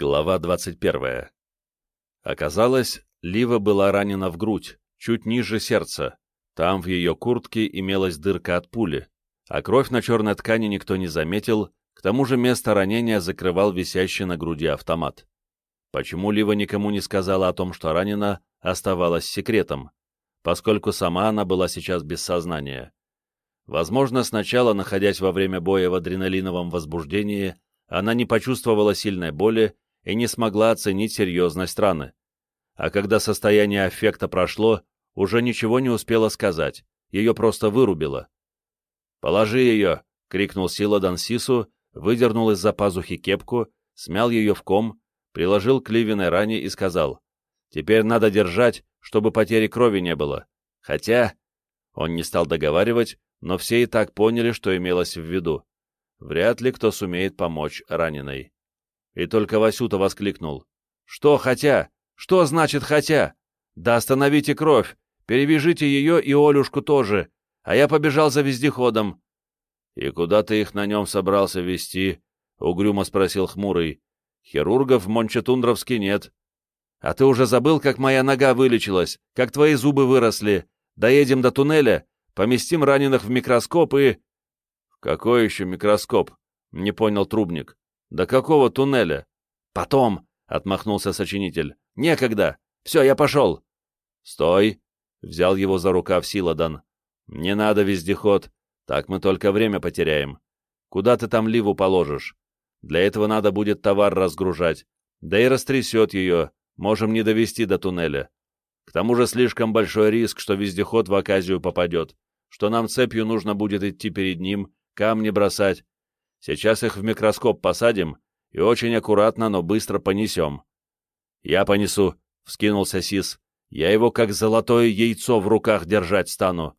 Глава 21. Оказалось, Лива была ранена в грудь, чуть ниже сердца. Там в ее куртке имелась дырка от пули, а кровь на черной ткани никто не заметил, к тому же место ранения закрывал висящий на груди автомат. Почему Лива никому не сказала о том, что ранена, оставалось секретом, поскольку сама она была сейчас без сознания. Возможно, сначала, находясь во время боя в адреналиновом возбуждении, она не почувствовала сильной боли и не смогла оценить серьезность раны. А когда состояние аффекта прошло, уже ничего не успела сказать, ее просто вырубило. «Положи ее!» — крикнул Силадан Сису, выдернул из-за пазухи кепку, смял ее в ком, приложил к Ливиной ране и сказал, «Теперь надо держать, чтобы потери крови не было. Хотя...» Он не стал договаривать, но все и так поняли, что имелось в виду. Вряд ли кто сумеет помочь раненой. И только Васюта воскликнул. «Что хотя? Что значит хотя? Да остановите кровь! Перевяжите ее и Олюшку тоже, а я побежал за вездеходом». «И куда ты их на нем собрался везти?» — угрюмо спросил Хмурый. «Хирургов в Мончетундровске нет». «А ты уже забыл, как моя нога вылечилась, как твои зубы выросли? Доедем до туннеля, поместим раненых в микроскоп и...» «Какой еще микроскоп?» — не понял Трубник. «До какого туннеля?» «Потом!» — отмахнулся сочинитель. «Некогда! Все, я пошел!» «Стой!» — взял его за рукав Силадан. «Не надо вездеход, так мы только время потеряем. Куда ты там Ливу положишь? Для этого надо будет товар разгружать, да и растрясет ее, можем не довести до туннеля. К тому же слишком большой риск, что вездеход в оказию попадет, что нам цепью нужно будет идти перед ним, камни бросать. Сейчас их в микроскоп посадим и очень аккуратно, но быстро понесем. «Я понесу», — вскинулся Сис. «Я его как золотое яйцо в руках держать стану».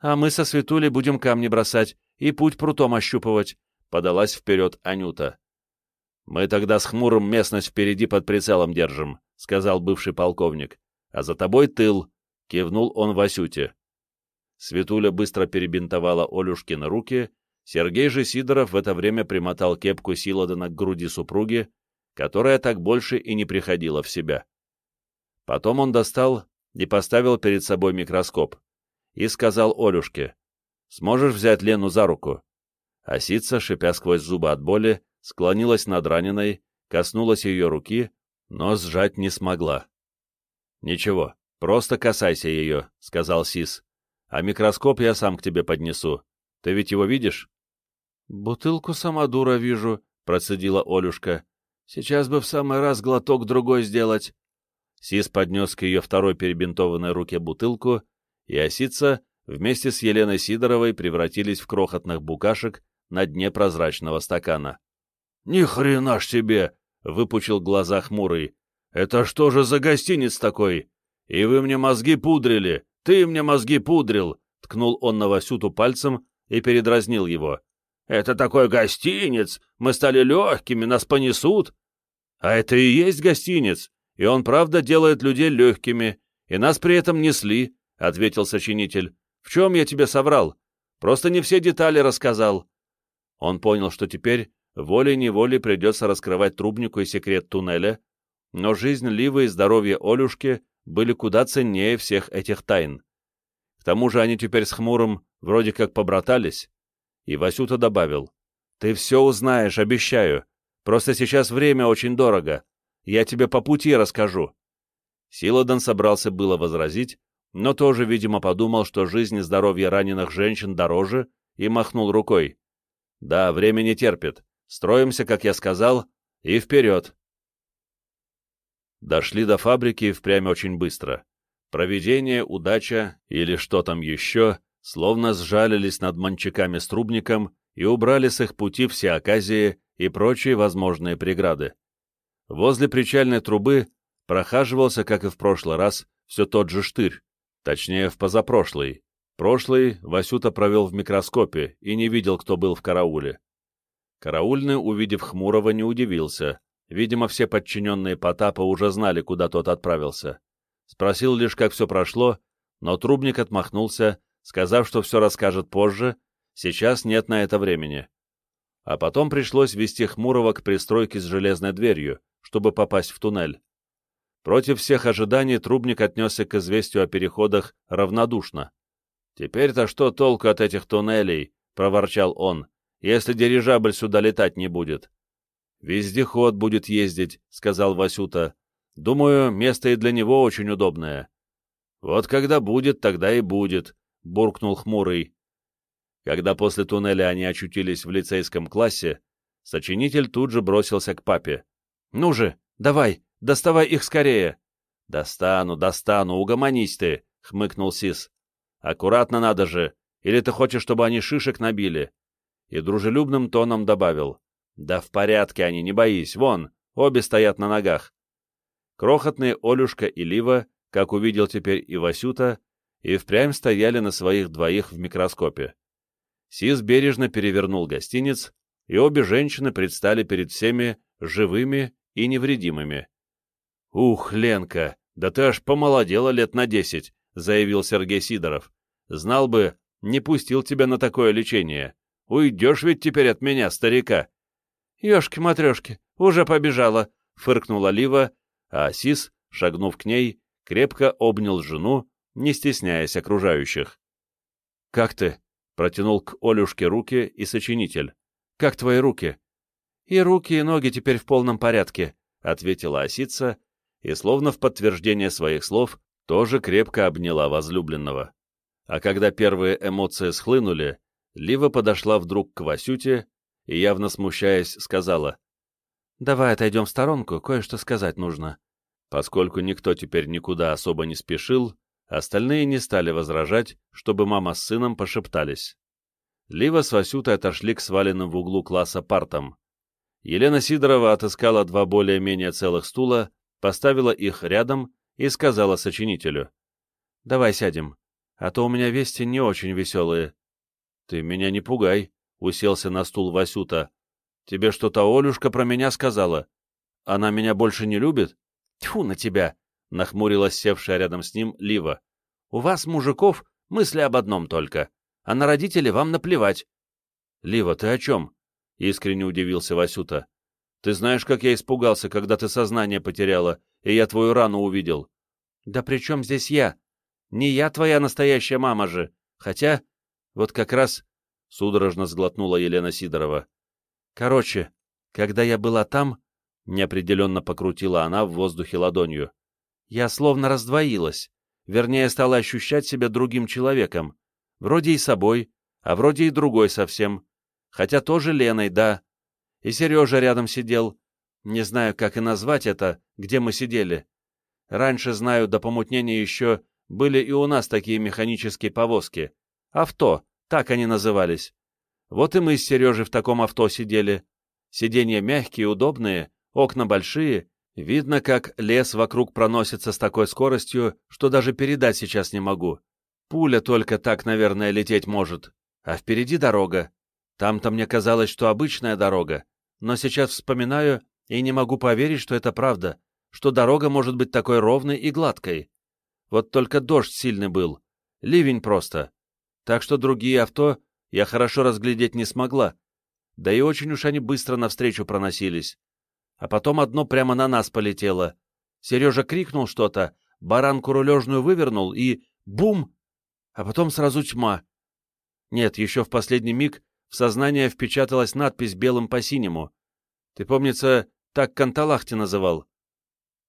«А мы со Светулей будем камни бросать и путь прутом ощупывать», — подалась вперед Анюта. «Мы тогда с Хмурым местность впереди под прицелом держим», — сказал бывший полковник. «А за тобой тыл», — кивнул он Васюте. Светуля быстро перебинтовала Олюшкины руки, Сергей же Сидоров в это время примотал кепку Силадана к груди супруги, которая так больше и не приходила в себя. Потом он достал и поставил перед собой микроскоп и сказал Олюшке, «Сможешь взять Лену за руку?» Осица, шипя сквозь зубы от боли, склонилась над раненой, коснулась ее руки, но сжать не смогла. «Ничего, просто касайся ее», — сказал Сис. А микроскоп я сам к тебе поднесу. Ты ведь его видишь? — Бутылку самодура вижу, — процедила Олюшка. — Сейчас бы в самый раз глоток другой сделать. Сис поднес к ее второй перебинтованной руке бутылку, и осица вместе с Еленой Сидоровой превратились в крохотных букашек на дне прозрачного стакана. — Ни хрена ж тебе! — выпучил глаза хмурый. — Это что же за гостиниц такой? И вы мне мозги пудрили! «Ты мне мозги пудрил!» — ткнул он на Васюту пальцем и передразнил его. «Это такой гостиниц! Мы стали легкими, нас понесут!» «А это и есть гостиниц, и он правда делает людей легкими, и нас при этом несли», — ответил сочинитель. «В чем я тебе соврал? Просто не все детали рассказал». Он понял, что теперь волей-неволей придется раскрывать трубнику и секрет туннеля, но жизнь Ливы и здоровье Олюшки были куда ценнее всех этих тайн. К тому же они теперь с Хмурым вроде как побратались. И Васюта добавил, «Ты все узнаешь, обещаю. Просто сейчас время очень дорого. Я тебе по пути расскажу». Силадан собрался было возразить, но тоже, видимо, подумал, что жизнь и здоровье раненых женщин дороже, и махнул рукой. «Да, время не терпит. Строимся, как я сказал, и вперед!» Дошли до фабрики впрямь очень быстро. Проведение, удача или что там еще, словно сжалились над манчаками с трубником и убрали с их пути все оказии и прочие возможные преграды. Возле причальной трубы прохаживался, как и в прошлый раз, все тот же штырь, точнее, в позапрошлый. Прошлый Васюта провел в микроскопе и не видел, кто был в карауле. Караульный, увидев Хмурого, не удивился. Видимо, все подчиненные Потапа уже знали, куда тот отправился. Спросил лишь, как все прошло, но Трубник отмахнулся, сказав, что все расскажет позже, сейчас нет на это времени. А потом пришлось вести Хмурого к пристройке с железной дверью, чтобы попасть в туннель. Против всех ожиданий трубник отнесся к известию о переходах равнодушно. «Теперь-то что толку от этих туннелей?» — проворчал он, — «если дирижабль сюда летать не будет». «Вездеход будет ездить», — сказал Васюта. «Думаю, место и для него очень удобное». «Вот когда будет, тогда и будет», — буркнул Хмурый. Когда после туннеля они очутились в лицейском классе, сочинитель тут же бросился к папе. «Ну же, давай, доставай их скорее!» «Достану, достану, угомонись ты!» — хмыкнул Сис. «Аккуратно надо же! Или ты хочешь, чтобы они шишек набили?» И дружелюбным тоном добавил. «Да в порядке они, не боись, вон, обе стоят на ногах». Крохотные Олюшка и Лива, как увидел теперь и Васюта, и впрямь стояли на своих двоих в микроскопе. Сис бережно перевернул гостиниц, и обе женщины предстали перед всеми живыми и невредимыми. «Ух, Ленка, да ты аж помолодела лет на десять», — заявил Сергей Сидоров. «Знал бы, не пустил тебя на такое лечение. Уйдешь ведь теперь от меня, старика». «Ешки-матрешки, уже побежала», — фыркнула Лива, а Сис, шагнув к ней, крепко обнял жену, не стесняясь окружающих. «Как ты?» Протянул к Олюшке руки и сочинитель. «Как твои руки?» «И руки, и ноги теперь в полном порядке», — ответила осица, и, словно в подтверждение своих слов, тоже крепко обняла возлюбленного. А когда первые эмоции схлынули, Лива подошла вдруг к Васюте и, явно смущаясь, сказала, «Давай отойдем в сторонку, кое-что сказать нужно». Поскольку никто теперь никуда особо не спешил, Остальные не стали возражать, чтобы мама с сыном пошептались. Лива с Васютой отошли к сваленным в углу класса партам. Елена Сидорова отыскала два более-менее целых стула, поставила их рядом и сказала сочинителю. «Давай сядем, а то у меня вести не очень веселые». «Ты меня не пугай», — уселся на стул Васюта. «Тебе что-то Олюшка про меня сказала? Она меня больше не любит?» «Тьфу на тебя!» — нахмурилась севшая рядом с ним Лива. «У вас, мужиков, мысли об одном только, а на родителей вам наплевать». «Лива, ты о чем?» — искренне удивился Васюта. «Ты знаешь, как я испугался, когда ты сознание потеряла, и я твою рану увидел». «Да при чем здесь я? Не я твоя настоящая мама же. Хотя, вот как раз...» — судорожно сглотнула Елена Сидорова. «Короче, когда я была там...» — неопределенно покрутила она в воздухе ладонью. Я словно раздвоилась, вернее, стала ощущать себя другим человеком, вроде и собой, а вроде и другой совсем, хотя тоже Леной, да. И Сережа рядом сидел, не знаю, как и назвать это, где мы сидели. Раньше, знаю, до помутнения еще были и у нас такие механические повозки. Авто, так они назывались. Вот и мы с Сережей в таком авто сидели. Сиденья мягкие, удобные, окна большие, Видно, как лес вокруг проносится с такой скоростью, что даже передать сейчас не могу. Пуля только так, наверное, лететь может. А впереди дорога. Там-то мне казалось, что обычная дорога. Но сейчас вспоминаю и не могу поверить, что это правда, что дорога может быть такой ровной и гладкой. Вот только дождь сильный был. Ливень просто. Так что другие авто я хорошо разглядеть не смогла. Да и очень уж они быстро навстречу проносились а потом одно прямо на нас полетело. Сережа крикнул что-то, баранку рулежную вывернул и... бум! А потом сразу тьма. Нет, еще в последний миг в сознание впечаталась надпись белым по синему. Ты, помнится, так Канталахти называл?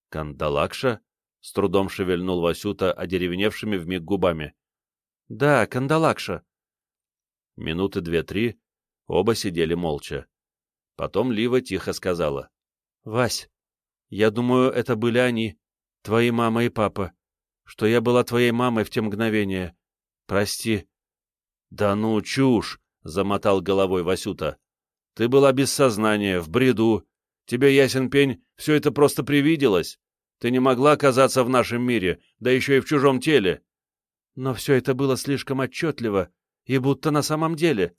Кандалакша? С трудом шевельнул Васюта одеревеневшими вмиг губами. Да, Кандалакша. Минуты две-три оба сидели молча. Потом Лива тихо сказала. Вась, я думаю, это были они, твои мама и папа, что я была твоей мамой в те мгновения. Прости. Да ну, чушь, — замотал головой Васюта. Ты была без сознания, в бреду. Тебе, ясен пень, все это просто привиделось. Ты не могла оказаться в нашем мире, да еще и в чужом теле. Но все это было слишком отчетливо, и будто на самом деле.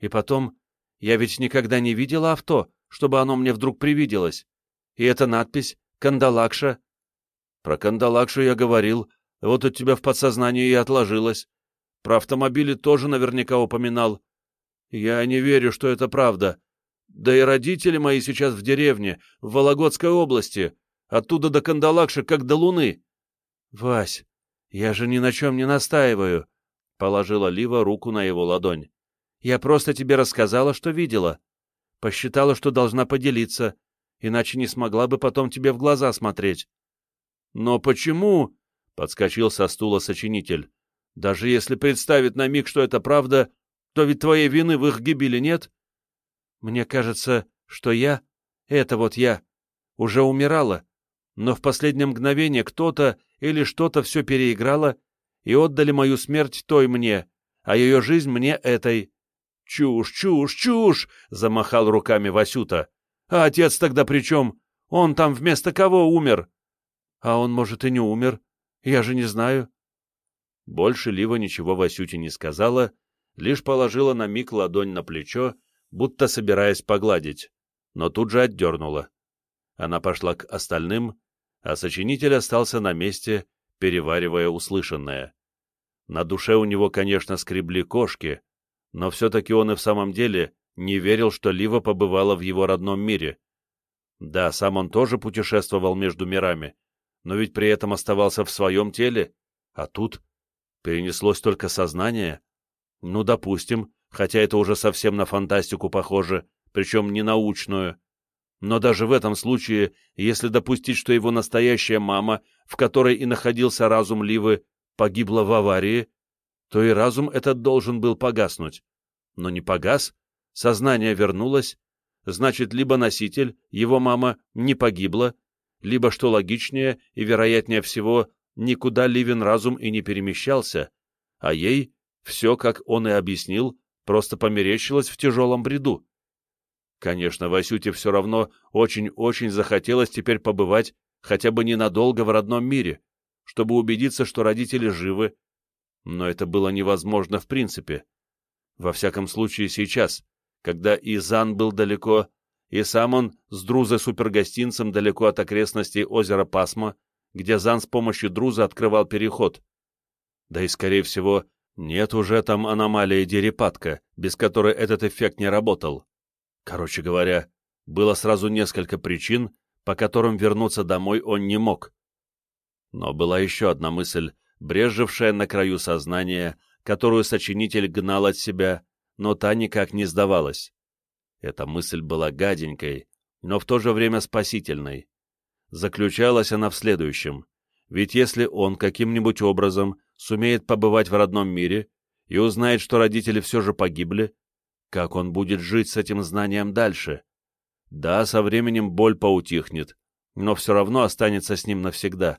И потом, я ведь никогда не видела авто, чтобы оно мне вдруг привиделось. И эта надпись «Кандалакша». Про Кандалакшу я говорил, вот у тебя в подсознании и отложилось. Про автомобили тоже наверняка упоминал. Я не верю, что это правда. Да и родители мои сейчас в деревне, в Вологодской области. Оттуда до Кандалакши, как до Луны. — Вась, я же ни на чем не настаиваю, — положила Лива руку на его ладонь. — Я просто тебе рассказала, что видела. Посчитала, что должна поделиться, иначе не смогла бы потом тебе в глаза смотреть. — Но почему? — подскочил со стула сочинитель. — Даже если представить на миг, что это правда, то ведь твоей вины в их гибели нет? — Мне кажется, что я, это вот я, уже умирала, но в последнее мгновение кто-то или что-то все переиграло и отдали мою смерть той мне, а ее жизнь мне этой. — Чушь, чушь, чушь! — замахал руками Васюта. — А отец тогда при чем? Он там вместо кого умер? — А он, может, и не умер. Я же не знаю. Больше Лива ничего Васюте не сказала, лишь положила на миг ладонь на плечо, будто собираясь погладить, но тут же отдернула. Она пошла к остальным, а сочинитель остался на месте, переваривая услышанное. На душе у него, конечно, скребли кошки, но все-таки он и в самом деле не верил, что Лива побывала в его родном мире. Да, сам он тоже путешествовал между мирами, но ведь при этом оставался в своем теле, а тут перенеслось только сознание. Ну, допустим, хотя это уже совсем на фантастику похоже, причем не научную. Но даже в этом случае, если допустить, что его настоящая мама, в которой и находился разум Ливы, погибла в аварии, то и разум этот должен был погаснуть. Но не погас, сознание вернулось, значит, либо носитель, его мама, не погибла, либо, что логичнее и вероятнее всего, никуда Ливин разум и не перемещался, а ей все, как он и объяснил, просто померещилось в тяжелом бреду. Конечно, Васюте все равно очень-очень захотелось теперь побывать хотя бы ненадолго в родном мире, чтобы убедиться, что родители живы, но это было невозможно в принципе. Во всяком случае сейчас, когда и Зан был далеко, и сам он с Друзой-супергостинцем далеко от окрестностей озера Пасма, где Зан с помощью Друза открывал переход. Да и, скорее всего, нет уже там аномалии Дерипатка, без которой этот эффект не работал. Короче говоря, было сразу несколько причин, по которым вернуться домой он не мог. Но была еще одна мысль, брежевшая на краю сознания, которую сочинитель гнал от себя, но та никак не сдавалась. Эта мысль была гаденькой, но в то же время спасительной. Заключалась она в следующем. Ведь если он каким-нибудь образом сумеет побывать в родном мире и узнает, что родители все же погибли, как он будет жить с этим знанием дальше? Да, со временем боль поутихнет, но все равно останется с ним навсегда.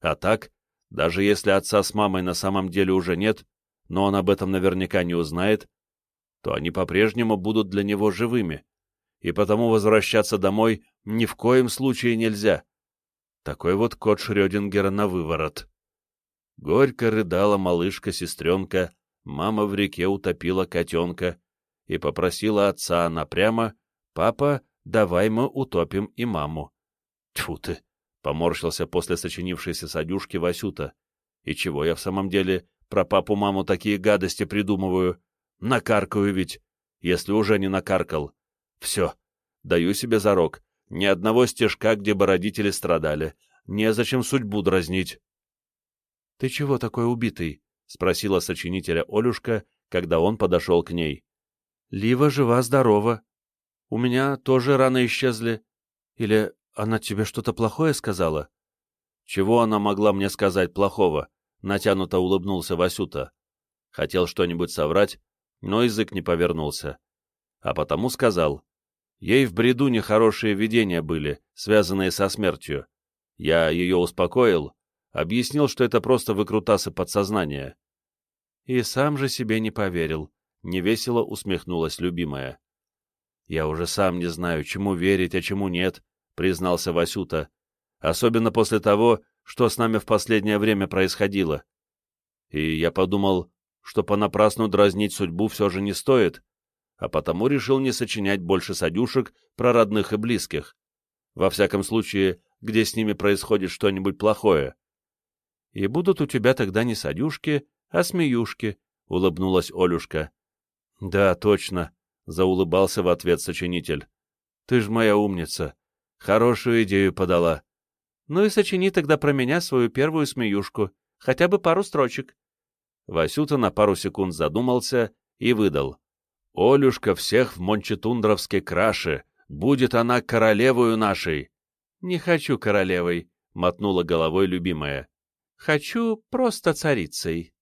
А так, даже если отца с мамой на самом деле уже нет, но он об этом наверняка не узнает, то они по-прежнему будут для него живыми, и потому возвращаться домой ни в коем случае нельзя. Такой вот кот Шрёдингера на выворот. Горько рыдала малышка-сестренка, мама в реке утопила котенка, и попросила отца она прямо, «Папа, давай мы утопим и маму». Тьфу ты! — поморщился после сочинившейся садюшки Васюта. «И чего я в самом деле про папу-маму такие гадости придумываю? Накаркаю ведь, если уже не накаркал. Все, даю себе зарок, ни одного стежка, где бы родители страдали. Незачем судьбу дразнить». «Ты чего такой убитый?» — спросила сочинителя Олюшка, когда он подошел к ней. Лива жива-здорова. У меня тоже раны исчезли. Или она тебе что-то плохое сказала? Чего она могла мне сказать плохого? Натянуто улыбнулся Васюта. Хотел что-нибудь соврать, но язык не повернулся. А потому сказал. Ей в бреду нехорошие видения были, связанные со смертью. Я ее успокоил, объяснил, что это просто выкрутасы подсознания. И сам же себе не поверил. — невесело усмехнулась любимая. «Я уже сам не знаю, чему верить, а чему нет», — признался Васюта, «особенно после того, что с нами в последнее время происходило. И я подумал, что понапрасну дразнить судьбу все же не стоит, а потому решил не сочинять больше садюшек про родных и близких. Во всяком случае, где с ними происходит что-нибудь плохое. И будут у тебя тогда не садюшки, а смеюшки, — улыбнулась Олюшка. Да, точно, заулыбался в ответ сочинитель. Ты ж моя умница. Хорошую идею подала. Ну и сочини тогда про меня свою первую смеюшку, хотя бы пару строчек. Васюта на пару секунд задумался и выдал. «Олюшка всех в Мончетундровске краше, будет она королевою нашей». «Не хочу королевой», — мотнула головой любимая. «Хочу просто царицей».